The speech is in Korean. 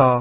있다.